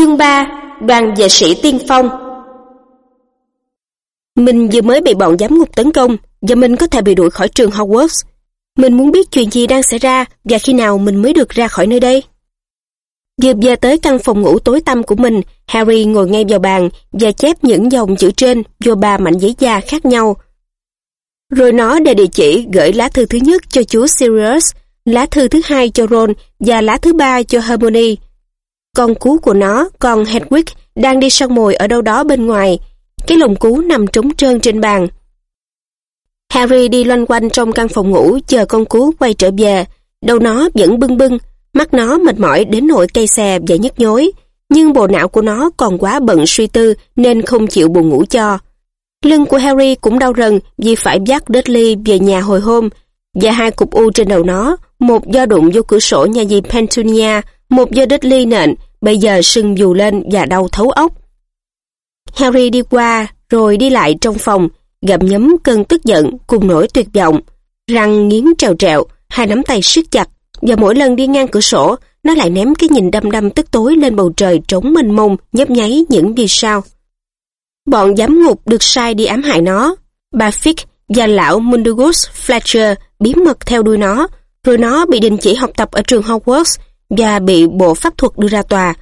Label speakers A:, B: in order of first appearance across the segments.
A: Chương 3 Đoàn vệ sĩ tiên phong Mình vừa mới bị bọn giám ngục tấn công và mình có thể bị đuổi khỏi trường Hogwarts. Mình muốn biết chuyện gì đang xảy ra và khi nào mình mới được ra khỏi nơi đây. Vừa về tới căn phòng ngủ tối tăm của mình, Harry ngồi ngay vào bàn và chép những dòng chữ trên vô ba mảnh giấy da khác nhau. Rồi nó để địa chỉ gửi lá thư thứ nhất cho chú Sirius, lá thư thứ hai cho Ron và lá thứ ba cho Hermione. Con cú của nó, con Hedwig, đang đi săn mồi ở đâu đó bên ngoài. Cái lồng cú nằm trống trơn trên bàn. Harry đi loanh quanh trong căn phòng ngủ chờ con cú quay trở về. Đầu nó vẫn bưng bưng, mắt nó mệt mỏi đến nỗi cây xè và nhức nhối. Nhưng bộ não của nó còn quá bận suy tư nên không chịu buồn ngủ cho. Lưng của Harry cũng đau rần vì phải dắt Dudley về nhà hồi hôm. Và hai cục u trên đầu nó, một do đụng vô cửa sổ nhà dì Pentunia, một do Dudley nện, bây giờ sưng dù lên và đau thấu ốc. Harry đi qua, rồi đi lại trong phòng, gặm nhấm cơn tức giận cùng nỗi tuyệt vọng. Răng nghiến trèo trèo, hai nắm tay siết chặt, và mỗi lần đi ngang cửa sổ, nó lại ném cái nhìn đăm đăm tức tối lên bầu trời trống mênh mông, nhấp nháy những vì sao. Bọn giám ngục được sai đi ám hại nó. Bà Fick và lão mundugus Fletcher bí mật theo đuôi nó, rồi nó bị đình chỉ học tập ở trường Hogwarts và bị bộ pháp thuật đưa ra tòa.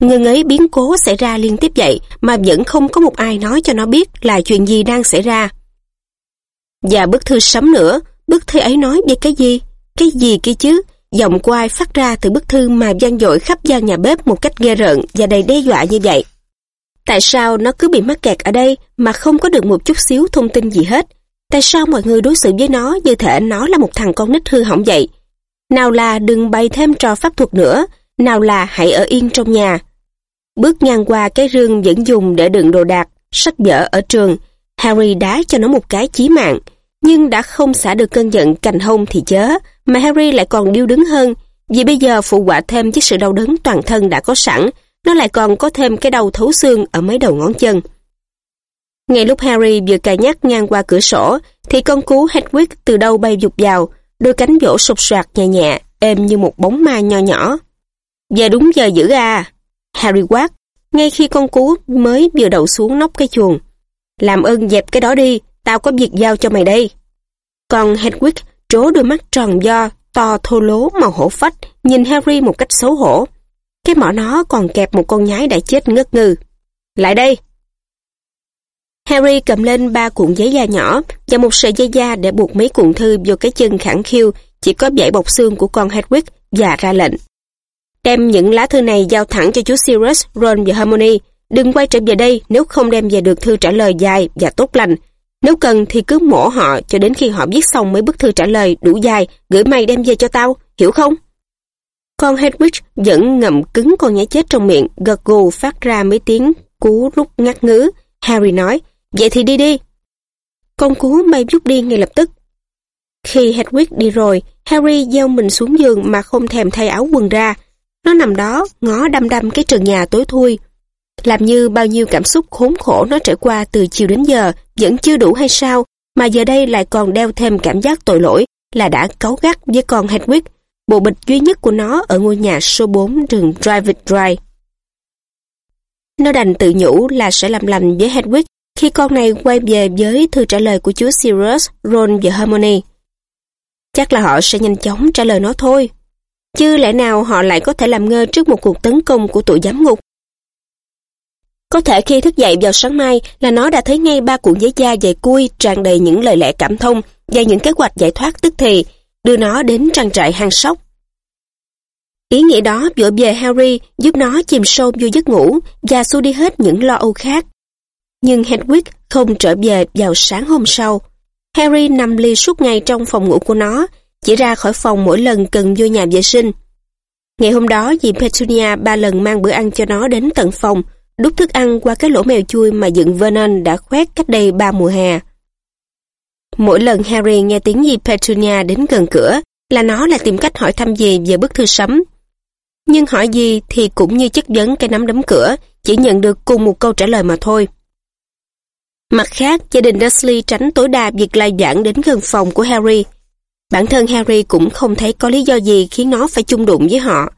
A: Ngừng ấy biến cố xảy ra liên tiếp vậy mà vẫn không có một ai nói cho nó biết là chuyện gì đang xảy ra. Và bức thư sấm nữa, bức thư ấy nói về cái gì? Cái gì kia chứ? Giọng của ai phát ra từ bức thư mà gian dội khắp gian nhà bếp một cách ghê rợn và đầy đe dọa như vậy? Tại sao nó cứ bị mắc kẹt ở đây mà không có được một chút xíu thông tin gì hết? Tại sao mọi người đối xử với nó như thể nó là một thằng con nít hư hỏng vậy? Nào là đừng bày thêm trò pháp thuật nữa, nào là hãy ở yên trong nhà. Bước ngang qua cái rương vẫn dùng để đựng đồ đạc, sách vở ở trường, Harry đá cho nó một cái chí mạng, nhưng đã không xả được cơn giận cành hông thì chớ, mà Harry lại còn điêu đứng hơn, vì bây giờ phụ quả thêm chiếc sự đau đớn toàn thân đã có sẵn, nó lại còn có thêm cái đau thấu xương ở mấy đầu ngón chân. Ngay lúc Harry vừa cài nhắc ngang qua cửa sổ, thì con cú Hedwig từ đâu bay dục vào, đôi cánh vỗ sụp soạt nhẹ nhẹ, êm như một bóng ma nho nhỏ. Giờ đúng giờ giữ à? Harry quát, ngay khi con cú mới vừa đậu xuống nóc cái chuồng. Làm ơn dẹp cái đó đi, tao có việc giao cho mày đây. Còn Hedwig trố đôi mắt tròn do, to thô lố màu hổ phách, nhìn Harry một cách xấu hổ. Cái mỏ nó còn kẹp một con nhái đã chết ngất ngư. Lại đây! Harry cầm lên ba cuộn giấy da nhỏ và một sợi dây da để buộc mấy cuộn thư vô cái chân khẳng khiu chỉ có dãy bọc xương của con Hedwig và ra lệnh. Đem những lá thư này giao thẳng cho chú Sirius, Ron và Hermione. Đừng quay trở về đây nếu không đem về được thư trả lời dài và tốt lành. Nếu cần thì cứ mổ họ cho đến khi họ viết xong mấy bức thư trả lời đủ dài gửi mày đem về cho tao, hiểu không? Con Hedwig vẫn ngậm cứng con nhái chết trong miệng, gật gù phát ra mấy tiếng cú rút ngắt ngứ. Harry nói, vậy thì đi đi. Con cú bay rút đi ngay lập tức. Khi Hedwig đi rồi, Harry gieo mình xuống giường mà không thèm thay áo quần ra. Nó nằm đó, ngó đăm đăm cái trần nhà tối thui. Làm như bao nhiêu cảm xúc khốn khổ nó trải qua từ chiều đến giờ vẫn chưa đủ hay sao, mà giờ đây lại còn đeo thêm cảm giác tội lỗi là đã cáu gắt với con Hedwig, bộ bịch duy nhất của nó ở ngôi nhà số 4 đường Drive Drive. Nó đành tự nhủ là sẽ làm lành với Hedwig khi con này quay về với thư trả lời của chúa Sirius, Ron và Hermione. Chắc là họ sẽ nhanh chóng trả lời nó thôi. Chứ lẽ nào họ lại có thể làm ngơ trước một cuộc tấn công của tụi giám ngục? Có thể khi thức dậy vào sáng mai là nó đã thấy ngay ba cuộn giấy da dày cui tràn đầy những lời lẽ cảm thông và những kế hoạch giải thoát tức thì, đưa nó đến trang trại hang sóc. Ý nghĩa đó vỗ về Harry giúp nó chìm sâu vô giấc ngủ và xua đi hết những lo âu khác. Nhưng Hedwig không trở về vào sáng hôm sau. Harry nằm ly suốt ngày trong phòng ngủ của nó, chỉ ra khỏi phòng mỗi lần cần vô nhà vệ sinh. Ngày hôm đó, dì Petunia ba lần mang bữa ăn cho nó đến tận phòng, đút thức ăn qua cái lỗ mèo chui mà dựng Vernon đã khoét cách đây ba mùa hè. Mỗi lần Harry nghe tiếng dì Petunia đến gần cửa, là nó lại tìm cách hỏi thăm gì về bức thư sấm. Nhưng hỏi gì thì cũng như chất vấn cái nắm đấm cửa, chỉ nhận được cùng một câu trả lời mà thôi. Mặt khác, gia đình Dursley tránh tối đa việc lai giảng đến gần phòng của Harry. Bản thân Harry cũng không thấy có lý do gì khiến nó phải chung đụng với họ.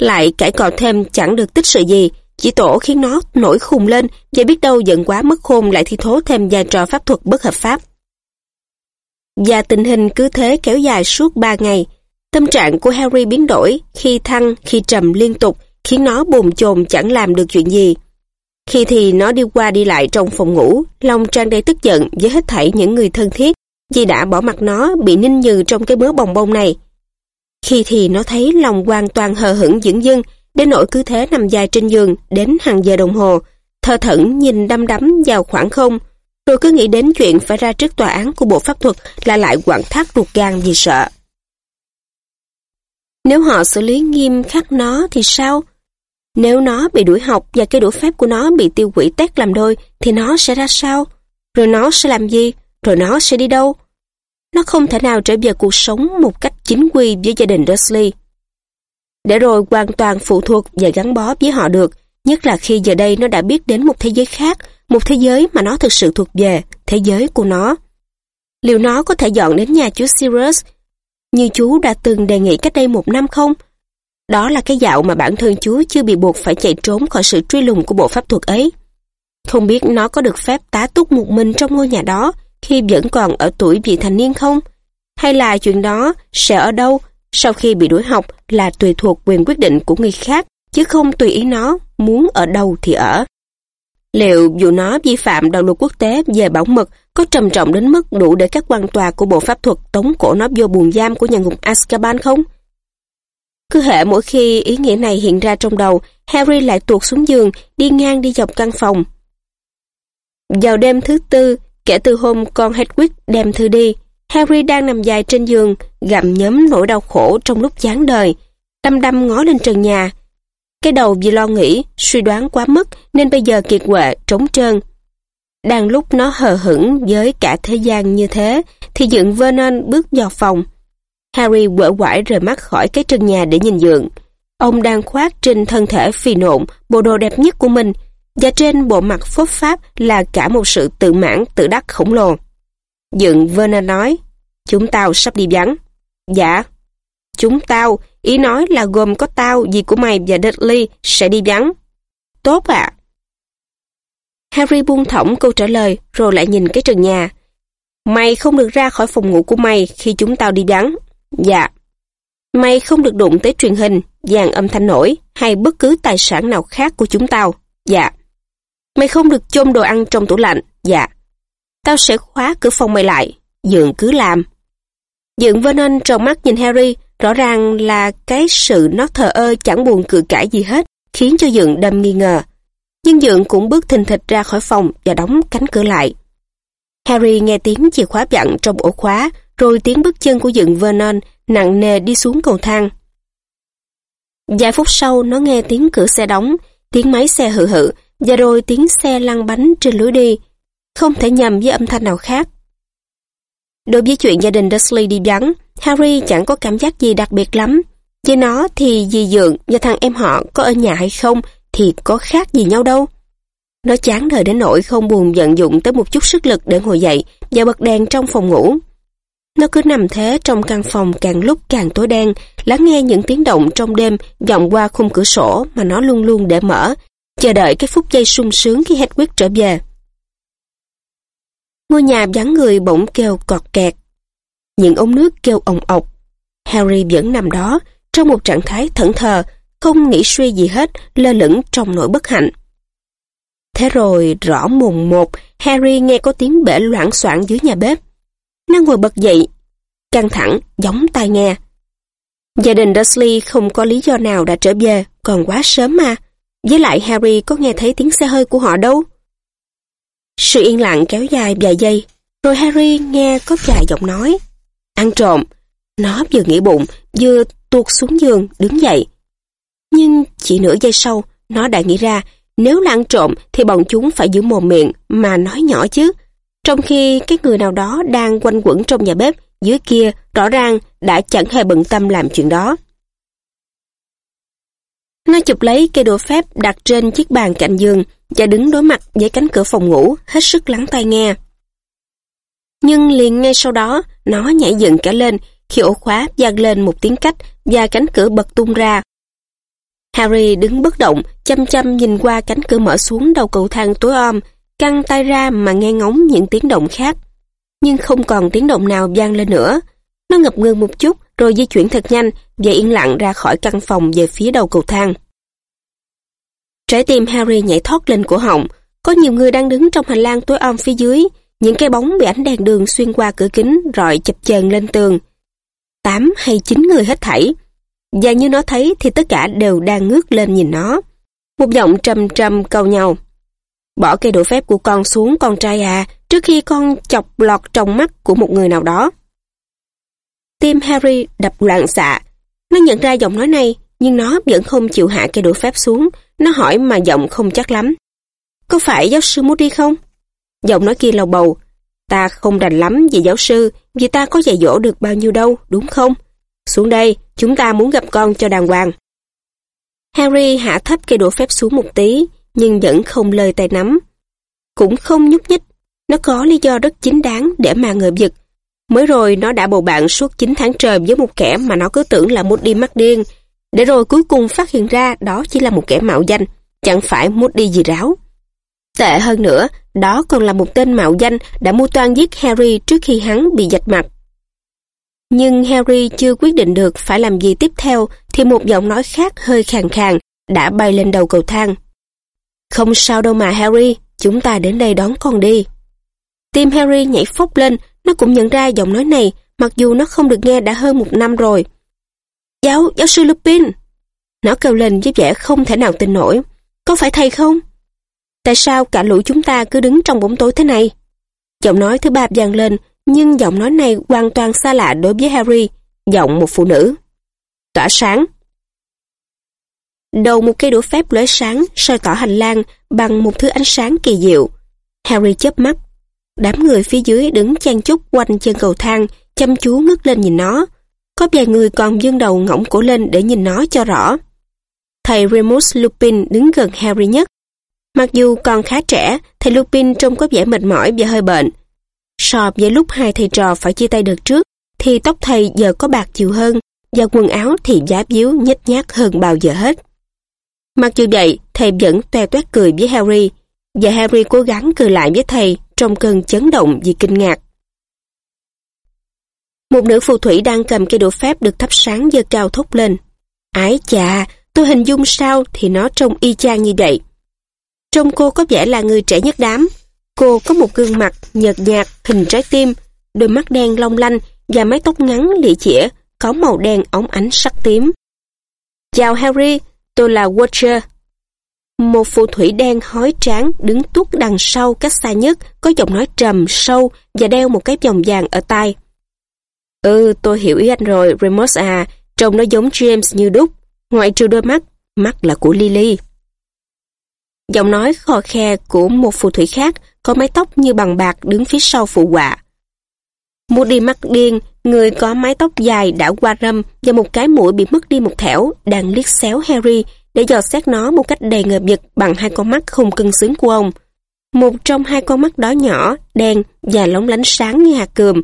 A: Lại cãi cọ thêm chẳng được tích sự gì, Chỉ tổ khiến nó nổi khùng lên và biết đâu giận quá mất khôn lại thi thố thêm vai trò pháp thuật bất hợp pháp. Và tình hình cứ thế kéo dài suốt ba ngày. Tâm trạng của Harry biến đổi, khi thăng, khi trầm liên tục, khiến nó bồn chồn chẳng làm được chuyện gì. Khi thì nó đi qua đi lại trong phòng ngủ, lòng tràn đầy tức giận với hết thảy những người thân thiết, vì đã bỏ mặt nó bị ninh nhừ trong cái mớ bồng bông này. Khi thì nó thấy lòng hoàn toàn hờ hững dững dưng, đến nỗi cứ thế nằm dài trên giường đến hàng giờ đồng hồ, thờ thẫn nhìn đăm đắm vào khoảng không, rồi cứ nghĩ đến chuyện phải ra trước tòa án của Bộ Pháp thuật là lại quặn thắt ruột gan vì sợ. Nếu họ xử lý nghiêm khắc nó thì sao? Nếu nó bị đuổi học và cái đũa phép của nó bị tiêu quỷ tét làm đôi thì nó sẽ ra sao? Rồi nó sẽ làm gì? Rồi nó sẽ đi đâu? Nó không thể nào trở về cuộc sống một cách chính quy với gia đình Dursley. Để rồi hoàn toàn phụ thuộc và gắn bó với họ được, nhất là khi giờ đây nó đã biết đến một thế giới khác, một thế giới mà nó thực sự thuộc về, thế giới của nó. Liệu nó có thể dọn đến nhà chú Sirius như chú đã từng đề nghị cách đây một năm không? Đó là cái dạo mà bản thân chú chưa bị buộc phải chạy trốn khỏi sự truy lùng của bộ pháp thuật ấy. Không biết nó có được phép tá túc một mình trong ngôi nhà đó khi vẫn còn ở tuổi vị thành niên không? Hay là chuyện đó sẽ ở đâu sau khi bị đuổi học là tùy thuộc quyền quyết định của người khác, chứ không tùy ý nó muốn ở đâu thì ở. Liệu dù nó vi phạm đạo luật quốc tế về bảo mật có trầm trọng đến mức đủ để các quan tòa của bộ pháp thuật tống cổ nó vô buồng giam của nhà ngục Azkaban không? Cứ hệ mỗi khi ý nghĩa này hiện ra trong đầu, Harry lại tuột xuống giường, đi ngang đi dọc căn phòng. Vào đêm thứ tư, kể từ hôm con Hedwig đem thư đi, Harry đang nằm dài trên giường, gặm nhấm nỗi đau khổ trong lúc chán đời, đăm đăm ngó lên trần nhà. Cái đầu vì lo nghĩ, suy đoán quá mức nên bây giờ kiệt quệ, trống trơn. Đang lúc nó hờ hững với cả thế gian như thế, thì dựng Vernon bước vào phòng. Harry quở quải rời mắt khỏi cái trần nhà để nhìn dượng. Ông đang khoác trên thân thể phì nộn bộ đồ đẹp nhất của mình, và trên bộ mặt phốt pháp là cả một sự tự mãn tự đắc khổng lồ. Dượng Vernon nói, chúng tao sắp đi vắng. Dạ. Chúng tao, ý nói là gồm có tao, dì của mày và Dudley sẽ đi vắng. Tốt ạ. Harry buông thõng câu trả lời rồi lại nhìn cái trần nhà. Mày không được ra khỏi phòng ngủ của mày khi chúng tao đi vắng. Dạ. Mày không được đụng tới truyền hình, dàn âm thanh nổi hay bất cứ tài sản nào khác của chúng tao. Dạ. Mày không được chôn đồ ăn trong tủ lạnh. Dạ. Tao sẽ khóa cửa phòng mày lại. Dượng cứ làm. Dượng Vernon tròn mắt nhìn Harry, rõ ràng là cái sự nó thờ ơ chẳng buồn cự cãi gì hết, khiến cho Dượng đâm nghi ngờ. Nhưng Dượng cũng bước thình thịch ra khỏi phòng và đóng cánh cửa lại. Harry nghe tiếng chìa khóa vặn trong ổ khóa, rồi tiếng bước chân của dựng Vernon nặng nề đi xuống cầu thang. Vài phút sau nó nghe tiếng cửa xe đóng, tiếng máy xe hự hự, và rồi tiếng xe lăn bánh trên lối đi, không thể nhầm với âm thanh nào khác. Đối với chuyện gia đình Dursley đi vắng, Harry chẳng có cảm giác gì đặc biệt lắm. Với nó thì dì Dượng và thằng em họ có ở nhà hay không thì có khác gì nhau đâu. Nó chán đời đến nỗi không buồn vận dụng tới một chút sức lực để ngồi dậy và bật đèn trong phòng ngủ. Nó cứ nằm thế trong căn phòng càng lúc càng tối đen, lắng nghe những tiếng động trong đêm vọng qua khung cửa sổ mà nó luôn luôn để mở, chờ đợi cái phút giây sung sướng khi Hedwig trở về. Ngôi nhà vắng người bỗng kêu cọt kẹt. Những ống nước kêu ồng ọc. Harry vẫn nằm đó, trong một trạng thái thẫn thờ, không nghĩ suy gì hết, lơ lửng trong nỗi bất hạnh. Thế rồi, rõ mùng một, Harry nghe có tiếng bể loạn soạn dưới nhà bếp. Nó ngồi bật dậy, căng thẳng, giống tai nghe. Gia đình Dursley không có lý do nào đã trở về, còn quá sớm mà. Với lại Harry có nghe thấy tiếng xe hơi của họ đâu. Sự yên lặng kéo dài vài giây, rồi Harry nghe có vài giọng nói. Ăn trộm. Nó vừa nghĩ bụng, vừa tuột xuống giường, đứng dậy. Nhưng chỉ nửa giây sau, nó đã nghĩ ra, nếu là ăn trộm thì bọn chúng phải giữ mồm miệng mà nói nhỏ chứ. Trong khi cái người nào đó đang quanh quẩn trong nhà bếp, dưới kia rõ ràng đã chẳng hề bận tâm làm chuyện đó. Nó chụp lấy cây đũa phép đặt trên chiếc bàn cạnh giường và đứng đối mặt với cánh cửa phòng ngủ, hết sức lắng tai nghe. Nhưng liền ngay sau đó, nó nhảy dựng cả lên khi ổ khóa vang lên một tiếng cách và cánh cửa bật tung ra. Harry đứng bất động, chăm chăm nhìn qua cánh cửa mở xuống đầu cầu thang tối om, căng tay ra mà nghe ngóng những tiếng động khác. Nhưng không còn tiếng động nào vang lên nữa. Nó ngập ngừng một chút, rồi di chuyển thật nhanh và yên lặng ra khỏi căn phòng về phía đầu cầu thang. Trái tim Harry nhảy thoát lên cổ họng. Có nhiều người đang đứng trong hành lang tối om phía dưới. Những cái bóng bị ánh đèn đường xuyên qua cửa kính rọi chập chờn lên tường. Tám hay chín người hết thảy. Và như nó thấy thì tất cả đều đang ngước lên nhìn nó. Một giọng trầm trầm cầu nhau. Bỏ cây đũa phép của con xuống con trai à, trước khi con chọc lọt trong mắt của một người nào đó. Tim Harry đập loạn xạ. Nó nhận ra giọng nói này, nhưng nó vẫn không chịu hạ cây đũa phép xuống. Nó hỏi mà giọng không chắc lắm. Có phải giáo sư Moody không? Giọng nói kia lầu bầu. Ta không đành lắm về giáo sư, vì ta có dạy dỗ được bao nhiêu đâu, đúng không? Xuống đây, chúng ta muốn gặp con cho đàng hoàng. Harry hạ thấp cây đũa phép xuống một tí, nhưng vẫn không lời tay nắm. Cũng không nhúc nhích, nó có lý do rất chính đáng để mà ngờ giật. Mới rồi nó đã bầu bạn suốt 9 tháng trời với một kẻ mà nó cứ tưởng là một đi mắt điên, để rồi cuối cùng phát hiện ra đó chỉ là một kẻ mạo danh, chẳng phải mút đi gì ráo. Tệ hơn nữa, đó còn là một tên mạo danh đã mua toan giết Harry trước khi hắn bị dạch mặt. Nhưng Harry chưa quyết định được phải làm gì tiếp theo thì một giọng nói khác hơi khàn khàn đã bay lên đầu cầu thang. Không sao đâu mà Harry, chúng ta đến đây đón con đi. Tim Harry nhảy phốc lên, nó cũng nhận ra giọng nói này, mặc dù nó không được nghe đã hơn một năm rồi. Giáo, giáo sư Lupin! Nó kêu lên với vẻ không thể nào tin nổi. Có phải thầy không? Tại sao cả lũ chúng ta cứ đứng trong bóng tối thế này? Giọng nói thứ ba vang lên, nhưng giọng nói này hoàn toàn xa lạ đối với Harry, giọng một phụ nữ. Tỏa sáng. Đầu một cây đũa phép lóe sáng soi tỏ hành lang bằng một thứ ánh sáng kỳ diệu. Harry chớp mắt. Đám người phía dưới đứng chen chúc quanh chân cầu thang, chăm chú ngước lên nhìn nó. Có vài người còn dương đầu ngỗng cổ lên để nhìn nó cho rõ. Thầy Remus Lupin đứng gần Harry nhất. Mặc dù còn khá trẻ, thầy Lupin trông có vẻ mệt mỏi và hơi bệnh. So với lúc hai thầy trò phải chia tay đợt trước, thì tóc thầy giờ có bạc chiều hơn, và quần áo thì giá díu nhếch nhác hơn bao giờ hết. Mặc dù vậy, thầy vẫn toe toét cười với Harry, và Harry cố gắng cười lại với thầy trong cơn chấn động vì kinh ngạc. Một nữ phù thủy đang cầm cây đũa phép được thắp sáng dơ cao thốt lên. Ái chà, tôi hình dung sao thì nó trông y chang như vậy. Trông cô có vẻ là người trẻ nhất đám. Cô có một gương mặt nhợt nhạt, hình trái tim, đôi mắt đen long lanh và mái tóc ngắn lịa chĩa, có màu đen óng ánh sắc tím. Chào Harry, tôi là Watcher. Một phù thủy đen hói tráng đứng tuốt đằng sau cách xa nhất, có giọng nói trầm, sâu và đeo một cái vòng vàng ở tai. Ừ, tôi hiểu ý anh rồi, Remus à, trông nó giống James như đúc, ngoại trừ đôi mắt, mắt là của Lily. Giọng nói khò khe của một phù thủy khác có mái tóc như bằng bạc đứng phía sau phụ họa. Moody mắt điên, người có mái tóc dài đã qua râm và một cái mũi bị mất đi một thẻo đang liếc xéo Harry để dò xét nó một cách đầy ngợp giật bằng hai con mắt không cân xứng của ông. Một trong hai con mắt đó nhỏ, đen và lóng lánh sáng như hạt cườm.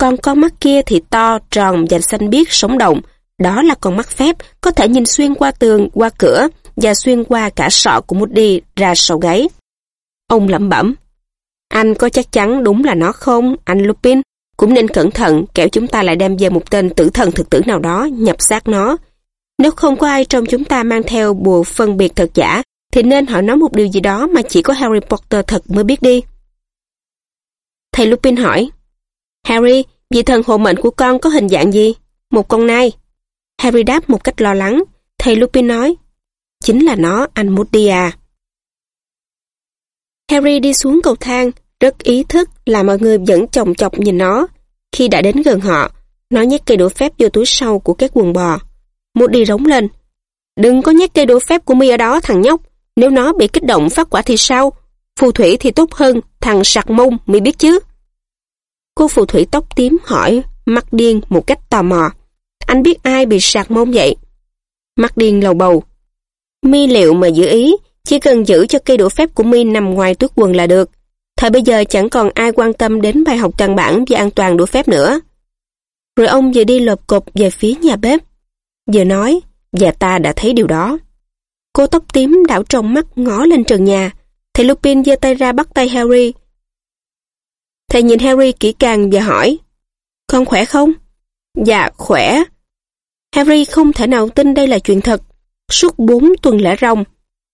A: Còn con mắt kia thì to, tròn và xanh biếc sống động. Đó là con mắt phép, có thể nhìn xuyên qua tường, qua cửa và xuyên qua cả sọ của Moody ra sau gáy. Ông lẩm bẩm. Anh có chắc chắn đúng là nó không, anh Lupin? Cũng nên cẩn thận, kẻo chúng ta lại đem về một tên tử thần thực tử nào đó, nhập xác nó. Nếu không có ai trong chúng ta mang theo bùa phân biệt thật giả, thì nên hỏi nó một điều gì đó mà chỉ có Harry Potter thật mới biết đi. Thầy Lupin hỏi, Harry, vị thần hộ mệnh của con có hình dạng gì? Một con nai. Harry đáp một cách lo lắng. Thầy Lupin nói, chính là nó, anh Moody à. Harry đi xuống cầu thang, rất ý thức là mọi người vẫn chồng chọc nhìn nó. Khi đã đến gần họ, nó nhét cây đũa phép vô túi sau của các quần bò. Moody rống lên. Đừng có nhét cây đũa phép của mi ở đó thằng nhóc. Nếu nó bị kích động phát quả thì sao? Phù thủy thì tốt hơn, thằng sặc mông, mi biết chứ? Cô phù thủy tóc tím hỏi, mắt điên một cách tò mò. Anh biết ai bị sạc mông vậy? Mắt điên lầu bầu. Mi liệu mà giữ ý, chỉ cần giữ cho cây đũa phép của mi nằm ngoài túi quần là được. Thời bây giờ chẳng còn ai quan tâm đến bài học căn bản về an toàn đũa phép nữa. Rồi ông vừa đi lộp cộp về phía nhà bếp. Vừa nói, và ta đã thấy điều đó. Cô tóc tím đảo trong mắt ngó lên trần nhà. Thầy Lupin giơ tay ra bắt tay Harry. Thầy nhìn Harry kỹ càng và hỏi, Con khỏe không? Dạ, khỏe. Harry không thể nào tin đây là chuyện thật. Suốt bốn tuần lễ ròng,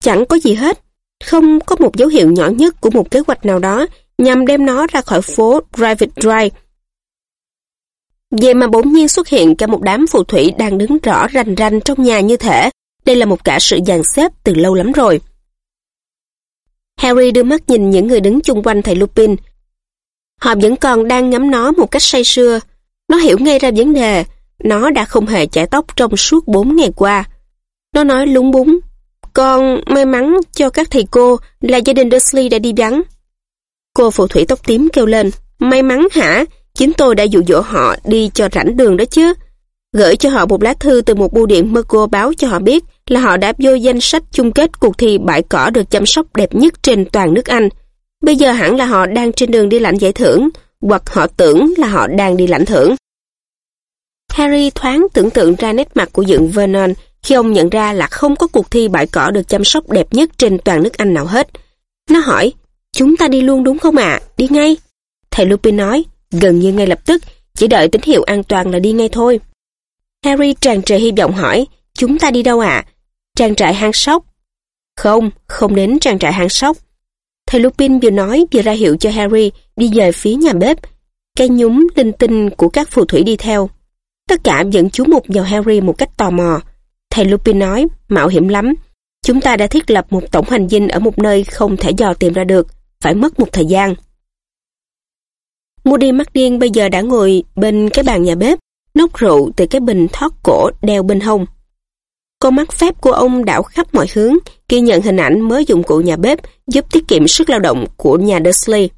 A: chẳng có gì hết. Không có một dấu hiệu nhỏ nhất của một kế hoạch nào đó nhằm đem nó ra khỏi phố Private Drive. Vậy mà bỗng nhiên xuất hiện cả một đám phù thủy đang đứng rõ rành rành trong nhà như thể đây là một cả sự dàn xếp từ lâu lắm rồi. Harry đưa mắt nhìn những người đứng chung quanh thầy Lupin. Họ vẫn còn đang ngắm nó một cách say sưa. Nó hiểu ngay ra vấn đề. Nó đã không hề chải tóc trong suốt 4 ngày qua. Nó nói lúng búng. Con may mắn cho các thầy cô là gia đình Dursley đã đi vắng. Cô phù thủy tóc tím kêu lên. May mắn hả? Chính tôi đã dụ dỗ họ đi cho rảnh đường đó chứ. Gửi cho họ một lá thư từ một bưu điện Merco báo cho họ biết là họ đã vô danh sách chung kết cuộc thi bãi cỏ được chăm sóc đẹp nhất trên toàn nước Anh. Bây giờ hẳn là họ đang trên đường đi lãnh giải thưởng, hoặc họ tưởng là họ đang đi lãnh thưởng. Harry thoáng tưởng tượng ra nét mặt của dựng Vernon khi ông nhận ra là không có cuộc thi bãi cỏ được chăm sóc đẹp nhất trên toàn nước Anh nào hết. Nó hỏi, chúng ta đi luôn đúng không ạ? Đi ngay. Thầy Lupin nói, gần như ngay lập tức, chỉ đợi tín hiệu an toàn là đi ngay thôi. Harry tràn trề hy vọng hỏi, chúng ta đi đâu ạ? Trang trại hang sóc. Không, không đến trang trại hang sóc. Thầy Lupin vừa nói vừa ra hiệu cho Harry đi về phía nhà bếp. cây nhúng linh tinh của các phù thủy đi theo. Tất cả dẫn chú mục vào Harry một cách tò mò. Thầy Lupin nói, mạo hiểm lắm. Chúng ta đã thiết lập một tổng hành dinh ở một nơi không thể dò tìm ra được, phải mất một thời gian. Moody mắt điên bây giờ đã ngồi bên cái bàn nhà bếp, nốc rượu từ cái bình thoát cổ đeo bên hông. Con mắt phép của ông đảo khắp mọi hướng, ghi nhận hình ảnh mới dụng cụ nhà bếp giúp tiết kiệm sức lao động của nhà Dursley.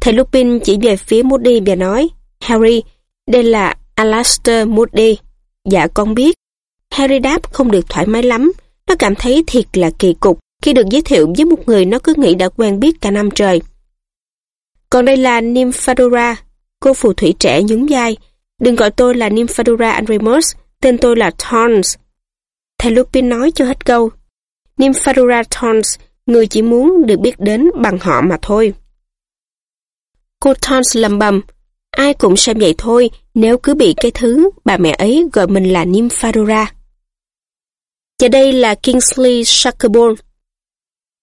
A: Thầy Lupin chỉ về phía Moody và nói, Harry, đây là Alastair Moody. Dạ con biết. Harry đáp không được thoải mái lắm, nó cảm thấy thiệt là kỳ cục khi được giới thiệu với một người nó cứ nghĩ đã quen biết cả năm trời. Còn đây là Nymphadora, cô phù thủy trẻ nhún vai. Đừng gọi tôi là Nymphadora Andremus, tên tôi là Tons. Thầy Lupin nói cho hết câu. Nymphadora Tons, người chỉ muốn được biết đến bằng họ mà thôi. Cô Tons lầm bầm, ai cũng xem vậy thôi nếu cứ bị cái thứ bà mẹ ấy gọi mình là Nymphadora. Và đây là Kingsley Shacklebolt.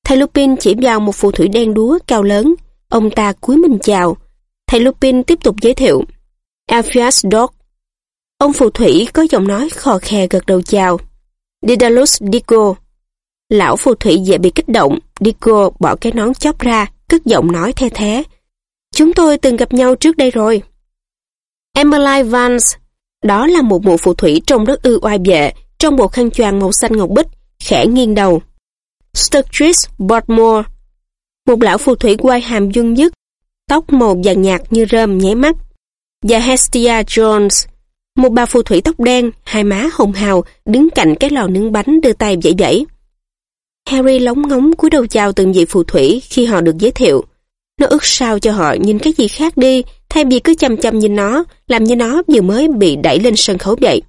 A: Thầy Lupin chỉ vào một phù thủy đen đúa cao lớn. Ông ta cúi mình chào. Thầy Lupin tiếp tục giới thiệu. Alpheus Dog. Ông phù thủy có giọng nói khò khè gật đầu chào. Didalus Dico. Lão phù thủy dễ bị kích động, Dico bỏ cái nón chóp ra, cất giọng nói the thế. Chúng tôi từng gặp nhau trước đây rồi. Emily Vance. Đó là một mụ phù thủy trông rất ư oai vệ, trong bộ khăn choàng màu xanh ngọc bích, khẽ nghiêng đầu. Sturgis Bodmore. Một lão phù thủy quai hàm dung nhất, tóc màu vàng nhạt như rơm nháy mắt. Và Hestia Jones, một bà phù thủy tóc đen, hai má hồng hào, đứng cạnh cái lò nướng bánh đưa tay vẫy vẫy. Harry lóng ngóng cúi đầu chào từng vị phù thủy khi họ được giới thiệu. Nó ước sao cho họ nhìn cái gì khác đi, thay vì cứ chăm chăm nhìn nó, làm như nó vừa mới bị đẩy lên sân khấu vậy.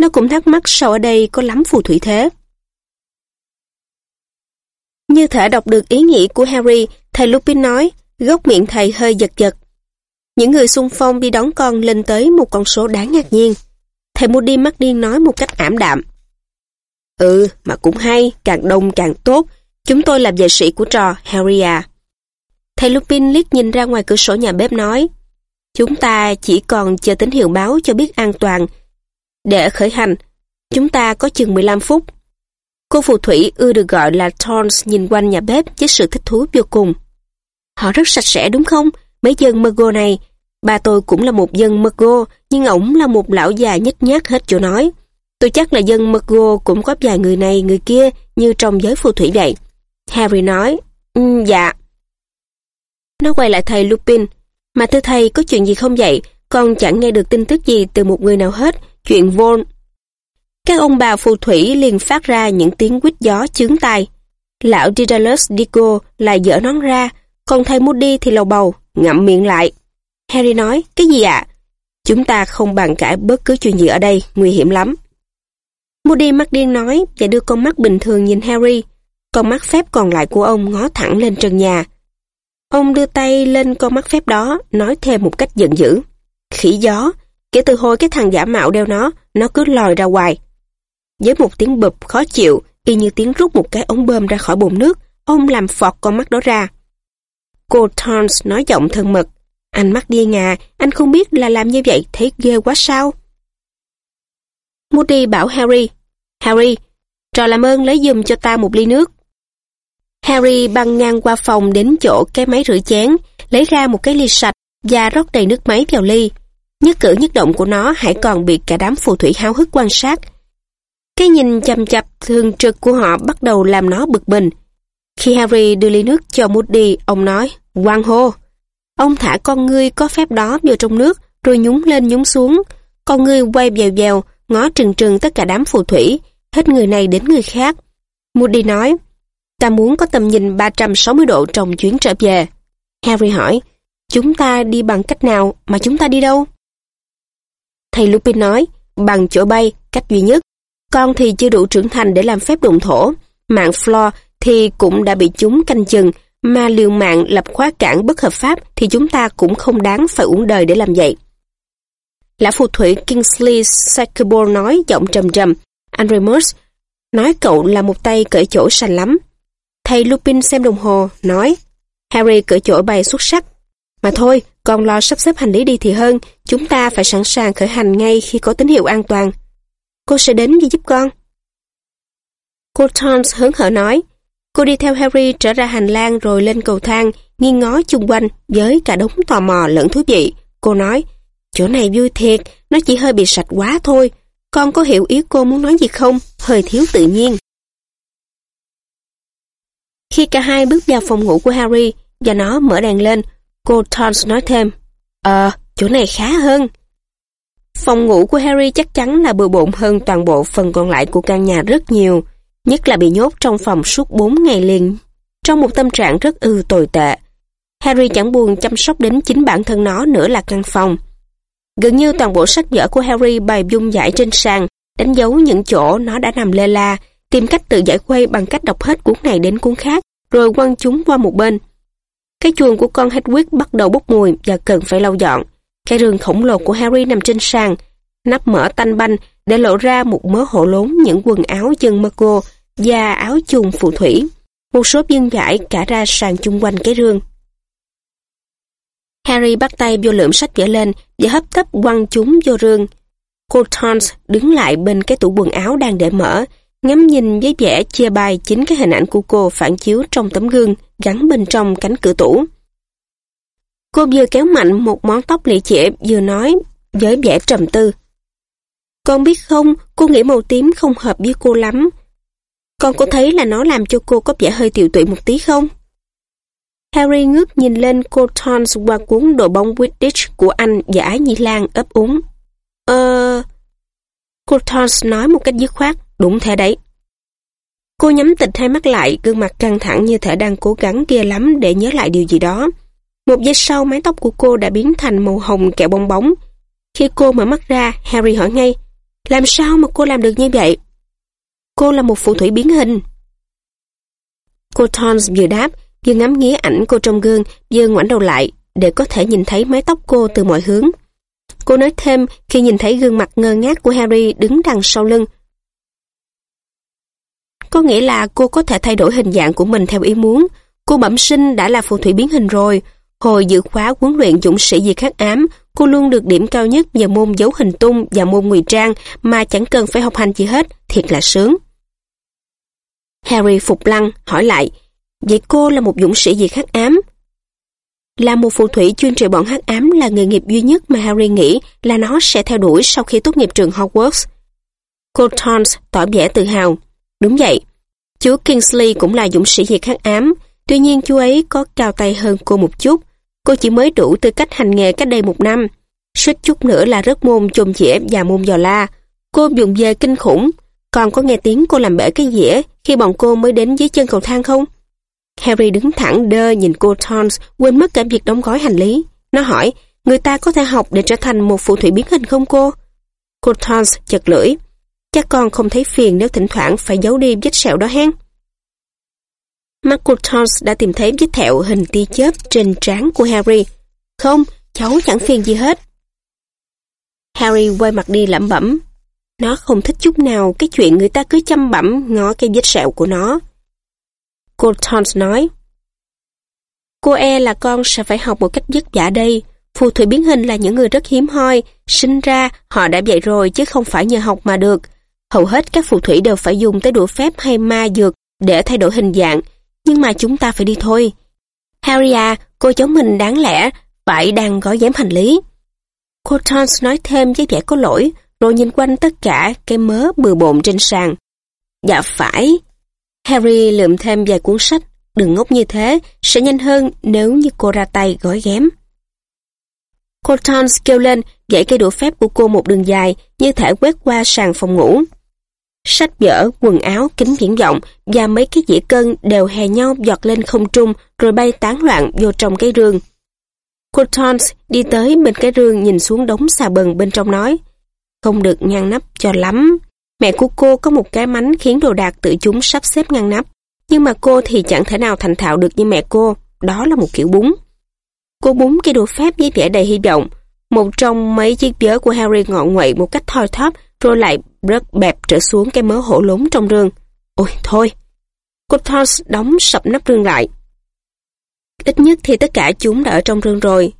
A: Nó cũng thắc mắc sao ở đây có lắm phù thủy thế. Như thể đọc được ý nghĩ của Harry, thầy Lupin nói, góc miệng thầy hơi giật giật. Những người xung phong đi đón con lên tới một con số đáng ngạc nhiên. Thầy Moody mắt điên nói một cách ảm đạm. Ừ, mà cũng hay, càng đông càng tốt. Chúng tôi là vệ sĩ của trò, Harry à. Thầy Lupin liếc nhìn ra ngoài cửa sổ nhà bếp nói. Chúng ta chỉ còn chờ tín hiệu báo cho biết an toàn. Để khởi hành, chúng ta có chừng 15 phút. Cô phù thủy ưa được gọi là Tons nhìn quanh nhà bếp với sự thích thú vô cùng. Họ rất sạch sẽ đúng không? Mấy dân Mergo này, ba tôi cũng là một dân Mergo, nhưng ổng là một lão già nhếch nhác hết chỗ nói. Tôi chắc là dân Mergo cũng có vài người này người kia như trong giới phù thủy vậy. Harry nói, um, dạ. Nó quay lại thầy Lupin. Mà thưa thầy, có chuyện gì không vậy? Con chẳng nghe được tin tức gì từ một người nào hết. Chuyện vôn Các ông bà phù thủy liền phát ra những tiếng quýt gió chướng tai. Lão Didalus Digo lại dở nón ra, còn thầy Moody thì lầu bầu, ngậm miệng lại. Harry nói, cái gì ạ? Chúng ta không bàn cãi bất cứ chuyện gì ở đây, nguy hiểm lắm. Moody mắt điên nói và đưa con mắt bình thường nhìn Harry. Con mắt phép còn lại của ông ngó thẳng lên trần nhà. Ông đưa tay lên con mắt phép đó, nói thêm một cách giận dữ. Khỉ gió, kể từ hồi cái thằng giả mạo đeo nó, nó cứ lòi ra ngoài. Với một tiếng bụp khó chịu, y như tiếng rút một cái ống bơm ra khỏi bồn nước, ông làm phọt con mắt đó ra. Cô thorns nói giọng thân mật. Anh mắt điên à, anh không biết là làm như vậy thấy ghê quá sao? Moody bảo Harry, Harry, trò làm ơn lấy giùm cho ta một ly nước. Harry băng ngang qua phòng đến chỗ cái máy rửa chén, lấy ra một cái ly sạch và rót đầy nước máy vào ly. Nhất cử nhất động của nó hãy còn bị cả đám phù thủy háo hức quan sát. Cái nhìn chằm chập thường trực của họ bắt đầu làm nó bực mình. Khi Harry đưa ly nước cho Moody, ông nói, quang hô. Ông thả con ngươi có phép đó vào trong nước, rồi nhúng lên nhúng xuống. Con ngươi quay vèo vèo, ngó trừng trừng tất cả đám phù thủy, hết người này đến người khác. Moody nói, ta muốn có tầm nhìn 360 độ trong chuyến trở về. Harry hỏi, chúng ta đi bằng cách nào mà chúng ta đi đâu? Thầy Lupin nói, bằng chỗ bay, cách duy nhất. Con thì chưa đủ trưởng thành để làm phép đụng thổ. Mạng Floor thì cũng đã bị chúng canh chừng, mà liều mạng lập khóa cản bất hợp pháp thì chúng ta cũng không đáng phải uổng đời để làm vậy. Lã phù thủy Kingsley Sackable nói giọng trầm trầm. Andremus nói cậu là một tay cởi chỗ sành lắm. Thầy Lupin xem đồng hồ, nói Harry cởi chỗ bay xuất sắc. Mà thôi, còn lo sắp xếp hành lý đi thì hơn, chúng ta phải sẵn sàng khởi hành ngay khi có tín hiệu an toàn. Cô sẽ đến để giúp con. Cô Tons hớn hở nói, cô đi theo Harry trở ra hành lang rồi lên cầu thang, nghiêng ngó chung quanh với cả đống tò mò lẫn thú vị. Cô nói, chỗ này vui thiệt, nó chỉ hơi bị sạch quá thôi. Con có hiểu ý cô muốn nói gì không? Hơi thiếu tự nhiên. Khi cả hai bước vào phòng ngủ của Harry và nó mở đèn lên, cô Tons nói thêm, Ờ, chỗ này khá hơn. Phòng ngủ của Harry chắc chắn là bừa bộn hơn toàn bộ phần còn lại của căn nhà rất nhiều, nhất là bị nhốt trong phòng suốt 4 ngày liền, trong một tâm trạng rất ư tồi tệ. Harry chẳng buồn chăm sóc đến chính bản thân nó nữa là căn phòng. Gần như toàn bộ sách vở của Harry bày dung giải trên sàn, đánh dấu những chỗ nó đã nằm lê la, tìm cách tự giải khuây bằng cách đọc hết cuốn này đến cuốn khác, rồi quăng chúng qua một bên. Cái chuồng của con Hedwig bắt đầu bốc mùi và cần phải lau dọn. Cái rừng khổng lồ của Harry nằm trên sàn, nắp mở tanh banh để lộ ra một mớ hổ lốn những quần áo dân Marco và áo chuồng phù thủy. Một số viên vải cả ra sàn chung quanh cái rương. Harry bắt tay vô lượm sách vở lên và hấp tấp quăng chúng vô rương. Cô Tons đứng lại bên cái tủ quần áo đang để mở, ngắm nhìn với vẻ chia bài chính cái hình ảnh của cô phản chiếu trong tấm gương gắn bên trong cánh cửa tủ. Cô vừa kéo mạnh một món tóc lịa chĩa vừa nói với vẻ trầm tư. Con biết không, cô nghĩ màu tím không hợp với cô lắm. Con có thấy là nó làm cho cô có vẻ hơi tiều tụy một tí không? Harry ngước nhìn lên cô Tons qua cuốn đồ bóng Wittich của anh và Ái Nhĩ Lan ấp úng. Ờ... Cô Tons nói một cách dứt khoát, đúng thế đấy. Cô nhắm tịch hai mắt lại, gương mặt căng thẳng như thể đang cố gắng kia lắm để nhớ lại điều gì đó. Một giây sau, mái tóc của cô đã biến thành màu hồng kẹo bong bóng. Khi cô mở mắt ra, Harry hỏi ngay, làm sao mà cô làm được như vậy? Cô là một phù thủy biến hình. Cô Tons vừa đáp, vừa ngắm nghía ảnh cô trong gương, vừa ngoảnh đầu lại để có thể nhìn thấy mái tóc cô từ mọi hướng. Cô nói thêm khi nhìn thấy gương mặt ngơ ngác của Harry đứng đằng sau lưng. Có nghĩa là cô có thể thay đổi hình dạng của mình theo ý muốn. Cô bẩm sinh đã là phù thủy biến hình rồi. Hồi dự khóa huấn luyện dũng sĩ diệt khắc ám, cô luôn được điểm cao nhất nhờ môn dấu hình tung và môn ngụy trang mà chẳng cần phải học hành gì hết, thiệt là sướng. Harry phục lăng, hỏi lại, vậy cô là một dũng sĩ diệt khắc ám? Là một phù thủy chuyên trị bọn hắc ám là nghề nghiệp duy nhất mà Harry nghĩ là nó sẽ theo đuổi sau khi tốt nghiệp trường Hogwarts. Cô Tons tỏ vẻ tự hào. Đúng vậy, chú Kingsley cũng là dũng sĩ diệt khắc ám, tuy nhiên chú ấy có cao tay hơn cô một chút. Cô chỉ mới đủ tư cách hành nghề cách đây một năm. Suýt chút nữa là rớt môn chôm dĩa và môn dò la. Cô dùng dê kinh khủng. Còn có nghe tiếng cô làm bể cái dĩa khi bọn cô mới đến dưới chân cầu thang không? Harry đứng thẳng đơ nhìn cô Tons quên mất cả việc đóng gói hành lý. Nó hỏi, người ta có thể học để trở thành một phù thủy biến hình không cô? Cô Tons chật lưỡi. Chắc con không thấy phiền nếu thỉnh thoảng phải giấu đi vết sẹo đó hen. Marco Tons đã tìm thấy vết thẹo hình tia chớp trên trán của Harry. Không, cháu chẳng phiền gì hết. Harry quay mặt đi lẩm bẩm. Nó không thích chút nào cái chuyện người ta cứ chăm bẩm ngó cái vết sẹo của nó. Cô Tons nói. Cô e là con sẽ phải học một cách vất vả đây. Phù thủy biến hình là những người rất hiếm hoi. Sinh ra, họ đã vậy rồi chứ không phải nhờ học mà được. Hầu hết các phù thủy đều phải dùng tới đũa phép hay ma dược để thay đổi hình dạng. Nhưng mà chúng ta phải đi thôi. Harry à, cô cháu mình đáng lẽ phải đang gói giám hành lý. Cô Tons nói thêm với vẻ có lỗi, rồi nhìn quanh tất cả cái mớ bừa bộn trên sàn. Dạ phải. Harry lượm thêm vài cuốn sách, đừng ngốc như thế, sẽ nhanh hơn nếu như cô ra tay gói ghém. Cô Tons kêu lên, dãy cây đũa phép của cô một đường dài, như thể quét qua sàn phòng ngủ. Sách vở, quần áo, kính viễn vọng và mấy cái dĩa cân đều hè nhau giọt lên không trung rồi bay tán loạn vô trong cái rương. Cô đi tới bên cái rương nhìn xuống đống xà bần bên trong nói Không được ngăn nắp cho lắm. Mẹ của cô có một cái mánh khiến đồ đạc tự chúng sắp xếp ngăn nắp. Nhưng mà cô thì chẳng thể nào thành thạo được như mẹ cô. Đó là một kiểu bún. Cô bún cái đồ phép với vẻ đầy hy vọng. Một trong mấy chiếc vớ của Harry ngọn nguậy một cách thoi thóp rồi lại rớt bẹp trở xuống cái mớ hổ lốn trong rương. Ôi, thôi. Cô Tons đóng sập nắp rương lại. Ít nhất thì tất cả chúng đã ở trong rương rồi.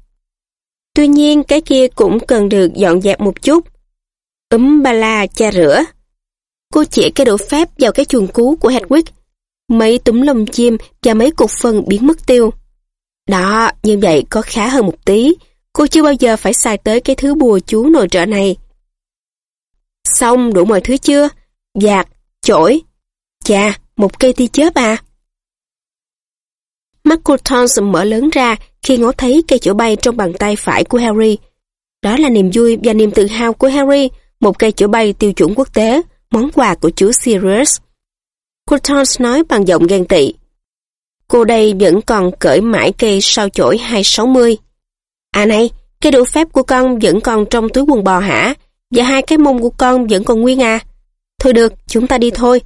A: Tuy nhiên cái kia cũng cần được dọn dẹp một chút. Úm ba la cha rửa. Cô chỉ cái đổ phép vào cái chuồng cú của Hedwig. Mấy túm lông chim và mấy cục phân biến mất tiêu. Đó, như vậy có khá hơn một tí. Cô chưa bao giờ phải xài tới cái thứ bùa chú nội trợ này. Xong đủ mọi thứ chưa? Giạc, chổi. Chà, một cây ti chớp à? Mắt cô Thompson mở lớn ra khi ngó thấy cây chổi bay trong bàn tay phải của Harry. Đó là niềm vui và niềm tự hào của Harry, một cây chổi bay tiêu chuẩn quốc tế, món quà của chú Sirius. Cô Thompson nói bằng giọng ghen tị. Cô đây vẫn còn cởi mãi cây sao chổi 260. À này, cây đũa phép của con vẫn còn trong túi quần bò hả? Và hai cái mông của con vẫn còn nguyên à? Thôi được, chúng ta đi thôi.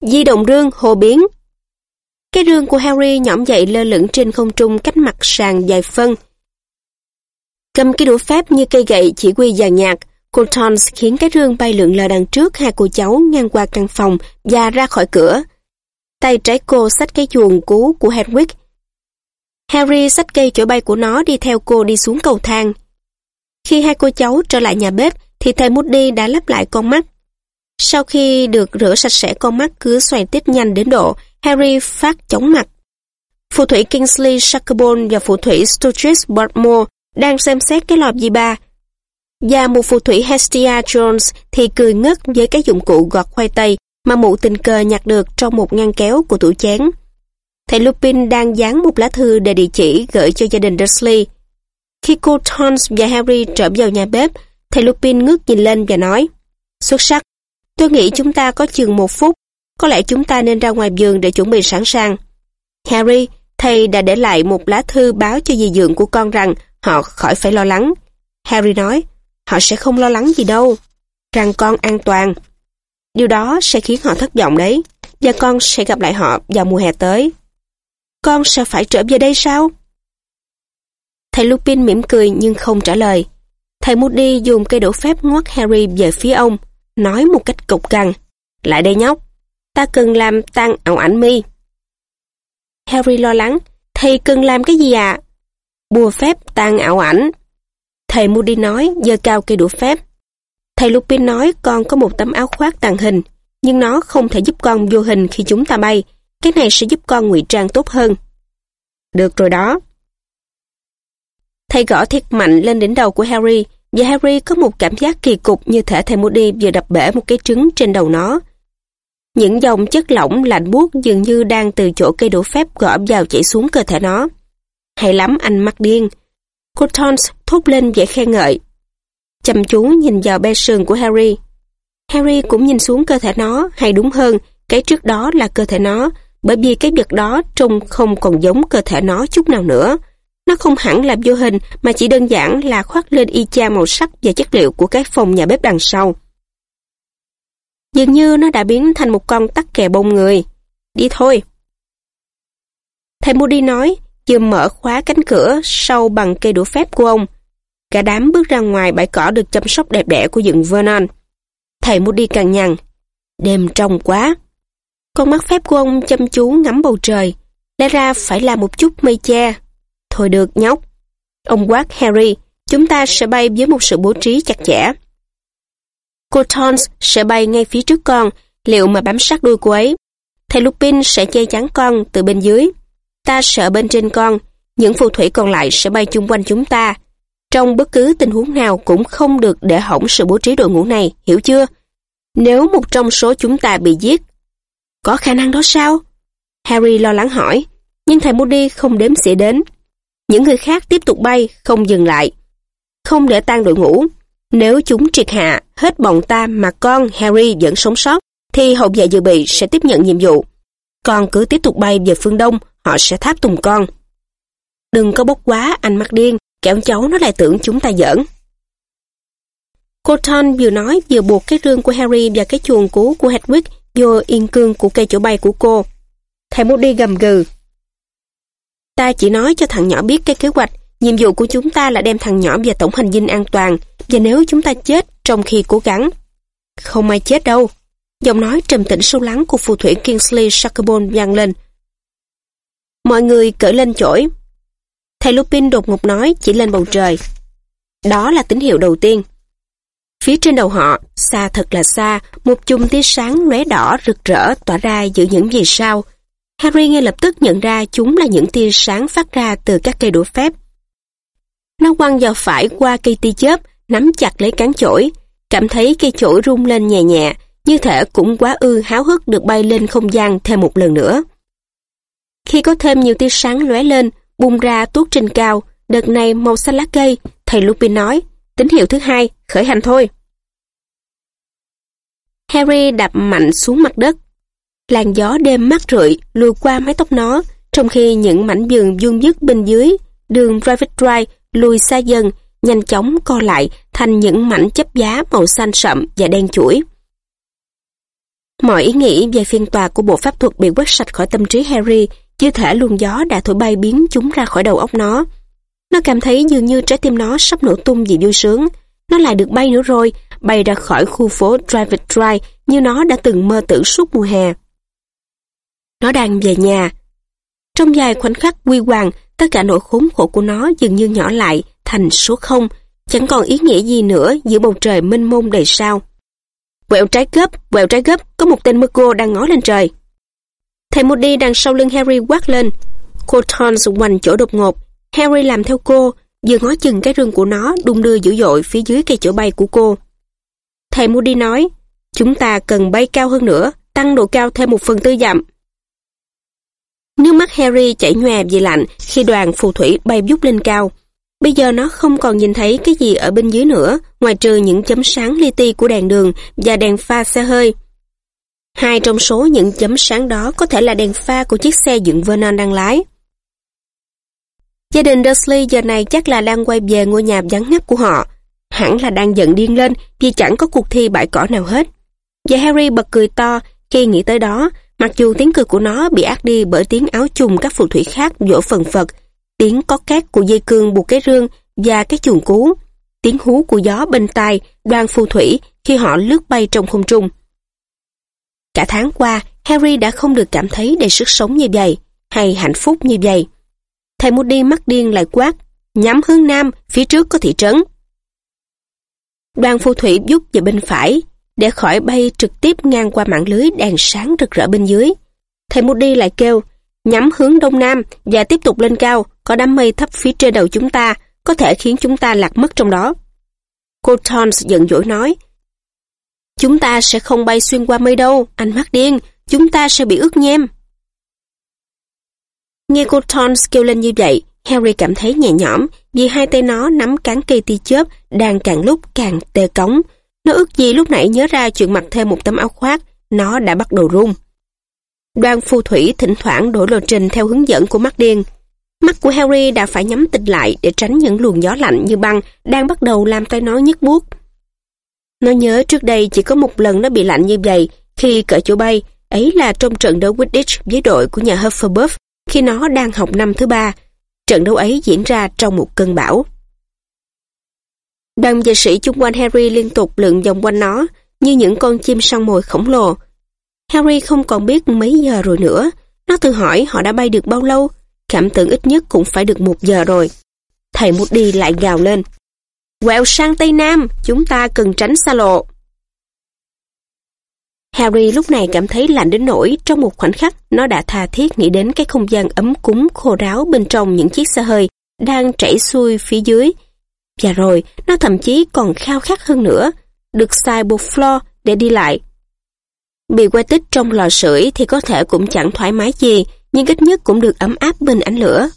A: Di động rương, hồ biến, cái rương của Harry nhõm dậy lơ lửng trên không trung cách mặt sàn dài phân. Cầm cái đũa phép như cây gậy chỉ huy dàn nhạc, cô Tons khiến cái rương bay lượn lờ đằng trước hai cô cháu ngang qua căn phòng và ra khỏi cửa. Tay trái cô xách cái chuồng cú của Hedwig. Harry xách cây chỗ bay của nó đi theo cô đi xuống cầu thang. Khi hai cô cháu trở lại nhà bếp thì thầy Moody đã lắp lại con mắt. Sau khi được rửa sạch sẽ con mắt cứ xoay tít nhanh đến độ Harry phát chóng mặt. Phù thủy Kingsley Shacklebolt và phù thủy Sturgis Bartmore đang xem xét cái lò gì ba. Và một phù thủy Hestia Jones thì cười ngất với cái dụng cụ gọt khoai tây mà mụ tình cờ nhặt được trong một ngăn kéo của tủ chén. Thầy Lupin đang dán một lá thư để địa chỉ gửi cho gia đình Dursley. Khi cô Tons và Harry trở vào nhà bếp, thầy Lupin ngước nhìn lên và nói Xuất sắc, tôi nghĩ chúng ta có chừng một phút có lẽ chúng ta nên ra ngoài giường để chuẩn bị sẵn sàng. Harry, thầy đã để lại một lá thư báo cho dì dượng của con rằng họ khỏi phải lo lắng. Harry nói, họ sẽ không lo lắng gì đâu, rằng con an toàn. Điều đó sẽ khiến họ thất vọng đấy, và con sẽ gặp lại họ vào mùa hè tới. Con sẽ phải trở về đây sao? Thầy Lupin mỉm cười nhưng không trả lời. Thầy Moody dùng cây đũa phép ngoắt Harry về phía ông, nói một cách cục cằn. Lại đây nhóc, ta cần làm tăng ảo ảnh mi. Harry lo lắng, thầy cần làm cái gì ạ? À? Bùa phép tăng ảo ảnh. Thầy Moody nói, giơ cao cây đũa phép. Thầy Lupin nói con có một tấm áo khoác tàng hình, nhưng nó không thể giúp con vô hình khi chúng ta bay. Cái này sẽ giúp con ngụy trang tốt hơn. Được rồi đó. Thầy gõ thiệt mạnh lên đỉnh đầu của Harry, và Harry có một cảm giác kỳ cục như thể thầy Moody vừa đập bể một cái trứng trên đầu nó. Những dòng chất lỏng lạnh buốt dường như đang từ chỗ cây đũa phép gõ vào chảy xuống cơ thể nó. Hay lắm anh mắt điên. Cô Tons thốt lên vẻ khen ngợi. Chăm chú nhìn vào be sườn của Harry. Harry cũng nhìn xuống cơ thể nó, hay đúng hơn, cái trước đó là cơ thể nó, bởi vì cái vật đó trông không còn giống cơ thể nó chút nào nữa. Nó không hẳn là vô hình, mà chỉ đơn giản là khoác lên y chang màu sắc và chất liệu của cái phòng nhà bếp đằng sau. Dường như nó đã biến thành một con tắc kè bông người. Đi thôi. Thầy Moody nói, vừa mở khóa cánh cửa sau bằng cây đũa phép của ông. Cả đám bước ra ngoài bãi cỏ được chăm sóc đẹp đẽ của dựng Vernon. Thầy Moody càng nhằn. Đêm trong quá. Con mắt phép của ông chăm chú ngắm bầu trời. Lẽ ra phải là một chút mây che. Thôi được nhóc. Ông quát Harry, chúng ta sẽ bay với một sự bố trí chặt chẽ. Cô Tons sẽ bay ngay phía trước con, liệu mà bám sát đuôi cô ấy. Thầy Lupin sẽ che chắn con từ bên dưới. Ta sợ bên trên con, những phù thủy còn lại sẽ bay chung quanh chúng ta. Trong bất cứ tình huống nào cũng không được để hỏng sự bố trí đội ngũ này, hiểu chưa? Nếu một trong số chúng ta bị giết, có khả năng đó sao? Harry lo lắng hỏi, nhưng thầy Moody không đếm xỉa đến. Những người khác tiếp tục bay, không dừng lại. Không để tan đội ngũ. Nếu chúng triệt hạ hết bọn ta mà con Harry vẫn sống sót, thì hậu vệ dự bị sẽ tiếp nhận nhiệm vụ. Con cứ tiếp tục bay về phương Đông, họ sẽ tháp tùng con. Đừng có bốc quá, anh mắt điên, kẻo cháu nó lại tưởng chúng ta giỡn. Cô Ton vừa nói vừa buộc cái rương của Harry và cái chuồng cú của Hedwig vô yên cương của cây chỗ bay của cô. Thầy Moody gầm gừ. Ta chỉ nói cho thằng nhỏ biết cái kế hoạch, nhiệm vụ của chúng ta là đem thằng nhỏ về tổng hành dinh an toàn, và nếu chúng ta chết trong khi cố gắng. Không ai chết đâu. Giọng nói trầm tĩnh sâu lắng của phù thủy Kingsley Shacklebolt vang lên. Mọi người cởi lên chổi. Thầy Lupin đột ngột nói chỉ lên bầu trời. Đó là tín hiệu đầu tiên. Phía trên đầu họ, xa thật là xa, một chùm tia sáng lóe đỏ rực rỡ tỏa ra giữa những vì sao. Harry ngay lập tức nhận ra chúng là những tia sáng phát ra từ các cây đũa phép. Nó quăng vào phải qua cây tia chớp, nắm chặt lấy cán chổi, cảm thấy cây chổi rung lên nhẹ nhẹ, như thể cũng quá ư háo hức được bay lên không gian thêm một lần nữa. Khi có thêm nhiều tia sáng lóe lên, bung ra tuốt trên cao, đợt này màu xanh lá cây, thầy Lupin nói, tín hiệu thứ hai, khởi hành thôi. Harry đạp mạnh xuống mặt đất. Làn gió đêm mát rượi lùi qua mái tóc nó, trong khi những mảnh giường vuông dứt bên dưới, đường Private Drive lùi xa dần, nhanh chóng co lại thành những mảnh chấp giá màu xanh sậm và đen chuỗi. Mọi ý nghĩ về phiên tòa của bộ pháp thuật bị quét sạch khỏi tâm trí Harry, như thể luồng gió đã thổi bay biến chúng ra khỏi đầu óc nó. Nó cảm thấy dường như trái tim nó sắp nổ tung vì vui sướng. Nó lại được bay nữa rồi, bay ra khỏi khu phố Private Drive như nó đã từng mơ tưởng suốt mùa hè. Nó đang về nhà. Trong vài khoảnh khắc quy hoàng, tất cả nỗi khốn khổ của nó dường như nhỏ lại thành số không, chẳng còn ý nghĩa gì nữa giữa bầu trời mênh mông đầy sao. Quẹo trái gấp, quẹo trái gấp, có một tên Murgo đang ngó lên trời. Thầy Moody đang sau lưng Harry quát lên. Cô Tons quanh chỗ đột ngột. Harry làm theo cô, vừa ngó chừng cái rương của nó đung đưa dữ dội phía dưới cây chỗ bay của cô. Thầy Moody nói, chúng ta cần bay cao hơn nữa, tăng độ cao thêm một phần tư dặm. Nước mắt Harry chảy nhòe vì lạnh khi đoàn phù thủy bay vút lên cao. Bây giờ nó không còn nhìn thấy cái gì ở bên dưới nữa, ngoài trừ những chấm sáng li ti của đèn đường và đèn pha xe hơi. Hai trong số những chấm sáng đó có thể là đèn pha của chiếc xe dựng Vernon đang lái. Gia đình Dursley giờ này chắc là đang quay về ngôi nhà vắng ngắt của họ. Hẳn là đang giận điên lên vì chẳng có cuộc thi bãi cỏ nào hết. Và Harry bật cười to khi nghĩ tới đó, mặc dù tiếng cười của nó bị át đi bởi tiếng áo chùng các phù thủy khác vỗ phần phật, tiếng có két của dây cương buộc cái rương và cái chuồng cú, tiếng hú của gió bên tai đoàn phù thủy khi họ lướt bay trong không trung. Cả tháng qua, Harry đã không được cảm thấy đầy sức sống như vậy, hay hạnh phúc như vậy. Thầy Moody mắt điên lại quát, nhắm hướng nam, phía trước có thị trấn. Đoàn phù thủy giúp về bên phải, để khỏi bay trực tiếp ngang qua mạng lưới đèn sáng rực rỡ bên dưới. Thầy Moody lại kêu, nhắm hướng đông nam và tiếp tục lên cao, có đám mây thấp phía trên đầu chúng ta, có thể khiến chúng ta lạc mất trong đó. Cô Tons giận dỗi nói, Chúng ta sẽ không bay xuyên qua mây đâu, anh mắt điên, chúng ta sẽ bị ướt nhem. Nghe cô Tons kêu lên như vậy, Harry cảm thấy nhẹ nhõm vì hai tay nó nắm cán cây ti chớp đang càng lúc càng tê cống. Nó ước gì lúc nãy nhớ ra chuyện mặc thêm một tấm áo khoác, nó đã bắt đầu run. Đoàn phù thủy thỉnh thoảng đổi lộ trình theo hướng dẫn của mắt điên. Mắt của Harry đã phải nhắm tịt lại để tránh những luồng gió lạnh như băng đang bắt đầu làm tay nó nhức buốt. Nó nhớ trước đây chỉ có một lần nó bị lạnh như vậy khi cởi chỗ bay, ấy là trong trận đấu Quidditch với đội của nhà Hufflepuff khi nó đang học năm thứ ba. Trận đấu ấy diễn ra trong một cơn bão. Đoàn vệ sĩ chung quanh Harry liên tục lượn vòng quanh nó như những con chim săn mồi khổng lồ. Harry không còn biết mấy giờ rồi nữa. Nó tự hỏi họ đã bay được bao lâu. Cảm tưởng ít nhất cũng phải được một giờ rồi. Thầy Moody lại gào lên. Quẹo sang Tây Nam, chúng ta cần tránh xa lộ. Harry lúc này cảm thấy lạnh đến nỗi trong một khoảnh khắc nó đã tha thiết nghĩ đến cái không gian ấm cúng khô ráo bên trong những chiếc xe hơi đang chảy xuôi phía dưới. Và rồi, nó thậm chí còn khao khát hơn nữa, được xài bột floor để đi lại. Bị quay tích trong lò sưởi thì có thể cũng chẳng thoải mái gì, nhưng ít nhất cũng được ấm áp bên ánh lửa.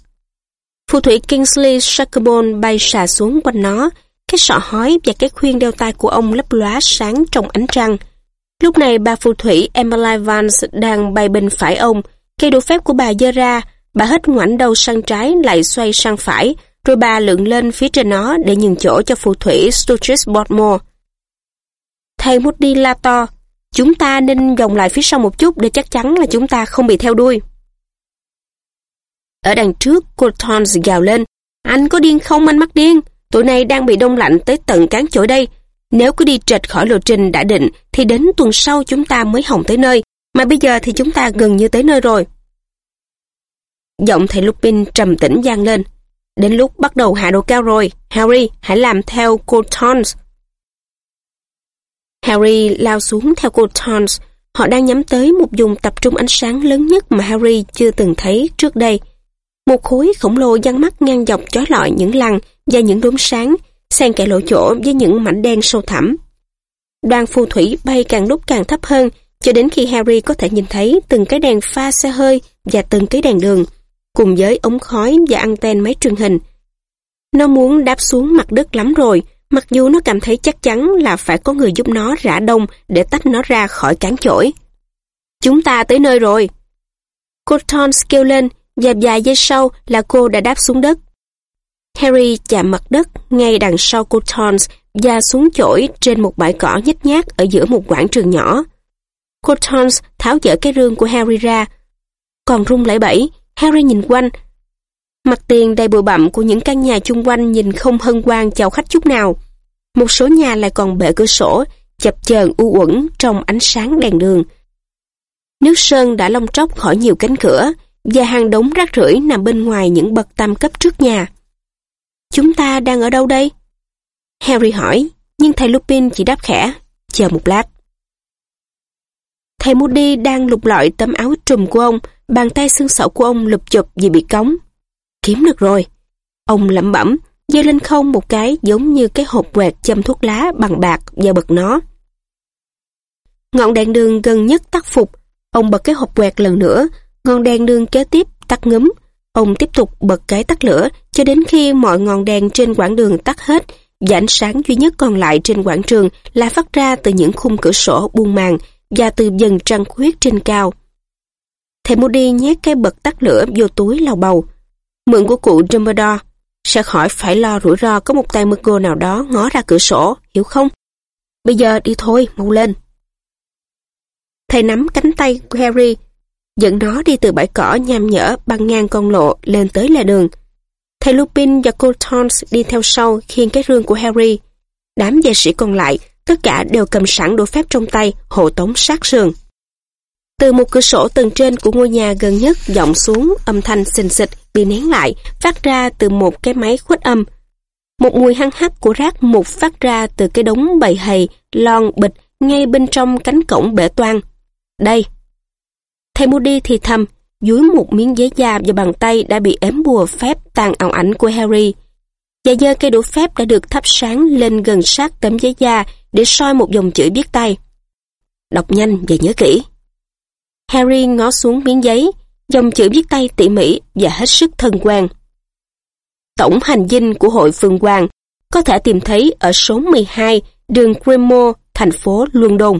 A: Phù thủy Kingsley Shacklebolt bay xà xuống quanh nó, cái sọ hói và cái khuyên đeo tay của ông lấp lóa sáng trong ánh trăng. Lúc này bà phù thủy Emily Vance đang bay bên phải ông, cây đũa phép của bà dơ ra, bà hết ngoảnh đầu sang trái lại xoay sang phải, rồi bà lượn lên phía trên nó để nhường chỗ cho phù thủy Sturgis Bodmore. Thầy Moody la to, chúng ta nên vòng lại phía sau một chút để chắc chắn là chúng ta không bị theo đuôi. Ở đằng trước, cô gào lên, anh có điên không anh mắc điên? Tụi này đang bị đông lạnh tới tận cán chổi đây. Nếu cứ đi trệt khỏi lộ trình đã định, thì đến tuần sau chúng ta mới hỏng tới nơi, mà bây giờ thì chúng ta gần như tới nơi rồi. Giọng thầy Lupin trầm tĩnh gian lên. Đến lúc bắt đầu hạ độ cao rồi, Harry, hãy làm theo cô Tons. Harry lao xuống theo cô Tons. Họ đang nhắm tới một vùng tập trung ánh sáng lớn nhất mà Harry chưa từng thấy trước đây. Một khối khổng lồ giăng mắt ngang dọc chói lọi những lăng và những đốm sáng, xen kẽ lỗ chỗ với những mảnh đen sâu thẳm. Đoàn phù thủy bay càng lúc càng thấp hơn, cho đến khi Harry có thể nhìn thấy từng cái đèn pha xe hơi và từng cái đèn đường, cùng với ống khói và anten máy truyền hình. Nó muốn đáp xuống mặt đất lắm rồi, mặc dù nó cảm thấy chắc chắn là phải có người giúp nó rã đông để tách nó ra khỏi cán chổi. Chúng ta tới nơi rồi. Cortons kêu lên, và vài giây sau là cô đã đáp xuống đất. Harry chạm mặt đất ngay đằng sau cô Tons và xuống chổi trên một bãi cỏ nhếch nhác ở giữa một quảng trường nhỏ. Cô Tons tháo dỡ cái rương của Harry ra. Còn rung lẩy bẩy, Harry nhìn quanh. Mặt tiền đầy bụi bặm của những căn nhà chung quanh nhìn không hân hoan chào khách chút nào. Một số nhà lại còn bệ cửa sổ, chập chờn u uẩn trong ánh sáng đèn đường. Nước sơn đã long tróc khỏi nhiều cánh cửa, và hàng đống rác rưởi nằm bên ngoài những bậc tam cấp trước nhà. Chúng ta đang ở đâu đây? Harry hỏi, nhưng thầy Lupin chỉ đáp khẽ, chờ một lát. Thầy Moody đang lục lọi tấm áo trùm của ông, bàn tay xương sọ của ông lụp chụp vì bị cống. Kiếm được rồi. Ông lẩm bẩm, giơ lên không một cái giống như cái hộp quẹt châm thuốc lá bằng bạc và bật nó. Ngọn đèn đường gần nhất tắt phục, ông bật cái hộp quẹt lần nữa, ngọn đèn đường kế tiếp tắt ngấm. Ông tiếp tục bật cái tắt lửa cho đến khi mọi ngọn đèn trên quãng đường tắt hết và ánh sáng duy nhất còn lại trên quảng trường là phát ra từ những khung cửa sổ buông màn và từ dần trăng khuyết trên cao. Thầy Moody nhét cái bật tắt lửa vô túi lau bầu. Mượn của cụ Dumbledore sẽ khỏi phải lo rủi ro có một tay mực nào đó ngó ra cửa sổ, hiểu không? Bây giờ đi thôi, mau lên. Thầy nắm cánh tay của Harry dẫn nó đi từ bãi cỏ nham nhở băng ngang con lộ lên tới lề đường. Thầy Lupin và cô Tons đi theo sau khiêng cái rương của Harry. Đám vệ sĩ còn lại, tất cả đều cầm sẵn đũa phép trong tay, hộ tống sát sườn. Từ một cửa sổ tầng trên của ngôi nhà gần nhất vọng xuống âm thanh xình xịch bị nén lại, phát ra từ một cái máy khuếch âm. Một mùi hăng hắc của rác mục phát ra từ cái đống bầy hầy, lon, bịch ngay bên trong cánh cổng bể toan. Đây, Thầy Moody thì thầm, dúi một miếng giấy da vào bàn tay đã bị ém bùa phép tàn ảo ảnh của Harry. Và giờ cây đũa phép đã được thắp sáng lên gần sát tấm giấy da để soi một dòng chữ viết tay. Đọc nhanh và nhớ kỹ. Harry ngó xuống miếng giấy, dòng chữ viết tay tỉ mỉ và hết sức thân quen. Tổng hành dinh của hội Phương Hoàng có thể tìm thấy ở số 12 đường Greenmore, thành phố London.